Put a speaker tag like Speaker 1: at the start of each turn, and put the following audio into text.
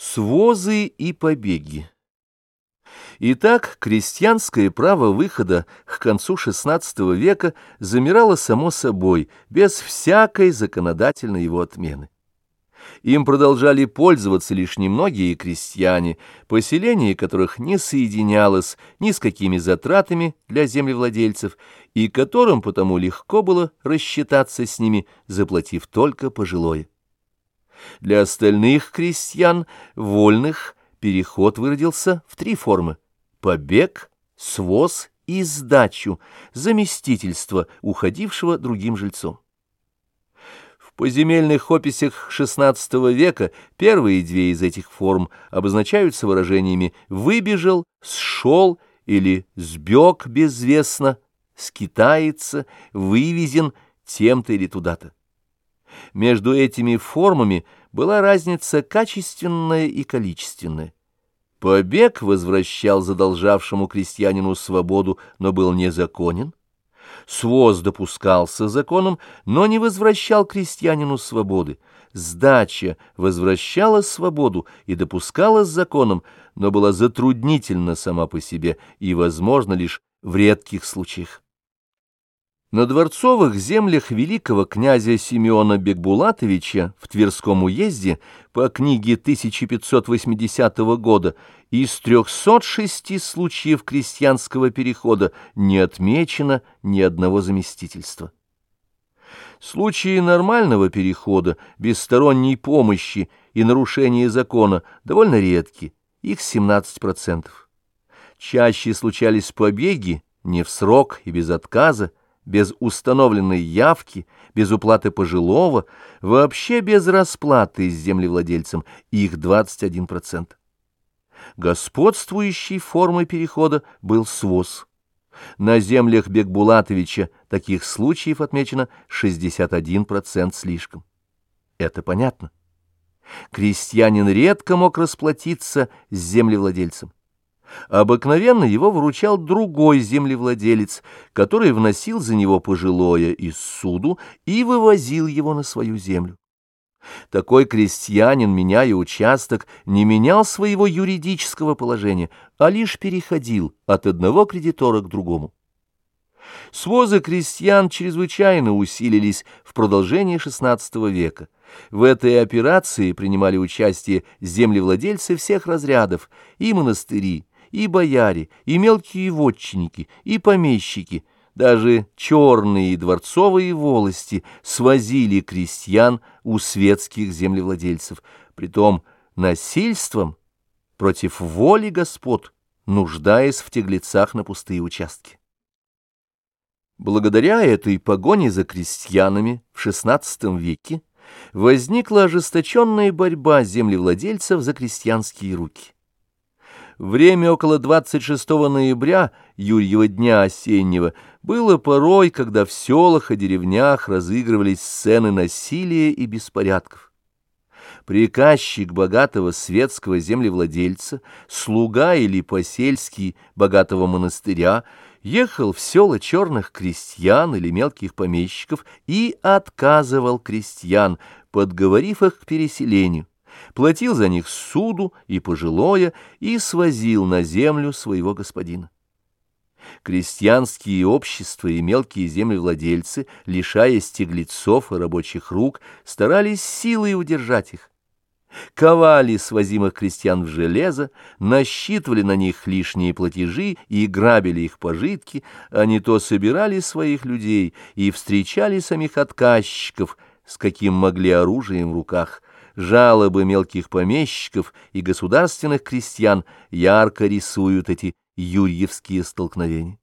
Speaker 1: Свозы и побеги Итак, крестьянское право выхода к концу XVI века замирало само собой, без всякой законодательной его отмены. Им продолжали пользоваться лишь немногие крестьяне, поселение которых не соединялось ни с какими затратами для землевладельцев, и которым потому легко было рассчитаться с ними, заплатив только пожилое. Для остальных крестьян, вольных, переход выродился в три формы – побег, своз и сдачу, заместительство уходившего другим жильцом. В поземельных описях XVI века первые две из этих форм обозначаются выражениями «выбежал», «сшел» или «сбег безвестно», «скитается», «вывезен» тем-то или туда-то. Между этими формами была разница качественная и количественная. Побег возвращал задолжавшему крестьянину свободу, но был незаконен. Своз допускался законом, но не возвращал крестьянину свободы. Сдача возвращала свободу и допускалась законом, но была затруднительна сама по себе и возможна лишь в редких случаях. На дворцовых землях великого князя Симеона Бекбулатовича в Тверском уезде по книге 1580 года из 306 случаев крестьянского перехода не отмечено ни одного заместительства. Случаи нормального перехода, без сторонней помощи и нарушения закона довольно редки, их 17%. Чаще случались побеги, не в срок и без отказа, без установленной явки, без уплаты пожилого, вообще без расплаты с землевладельцем, их 21%. Господствующей формой перехода был своз. На землях Бекбулатовича таких случаев отмечено 61% слишком. Это понятно. Крестьянин редко мог расплатиться с землевладельцем. Обыкновенно его выручал другой землевладелец, который вносил за него пожилое из суду и вывозил его на свою землю. Такой крестьянин, меняя участок, не менял своего юридического положения, а лишь переходил от одного кредитора к другому. Свозы крестьян чрезвычайно усилились в продолжении XVI века. В этой операции принимали участие землевладельцы всех разрядов и монастыри, и бояре, и мелкие вотчинники, и помещики, даже черные дворцовые волости свозили крестьян у светских землевладельцев, притом насильством против воли господ, нуждаясь в теглецах на пустые участки. Благодаря этой погоне за крестьянами в XVI веке возникла ожесточенная борьба землевладельцев за крестьянские руки. Время около 26 ноября, Юрьева дня осеннего, было порой, когда в селах и деревнях разыгрывались сцены насилия и беспорядков. Приказчик богатого светского землевладельца, слуга или посельский богатого монастыря ехал в села черных крестьян или мелких помещиков и отказывал крестьян, подговорив их к переселению платил за них суду и пожилое и свозил на землю своего господина. Крестьянские общества и мелкие землевладельцы, лишаясь тяглецов и рабочих рук, старались силой удержать их. Ковали свозимых крестьян в железо, насчитывали на них лишние платежи и грабили их пожитки, а не то собирали своих людей и встречали самих отказчиков, с каким могли оружием в руках – жалобы мелких помещиков и государственных крестьян ярко рисуют эти юрьевские столкновения.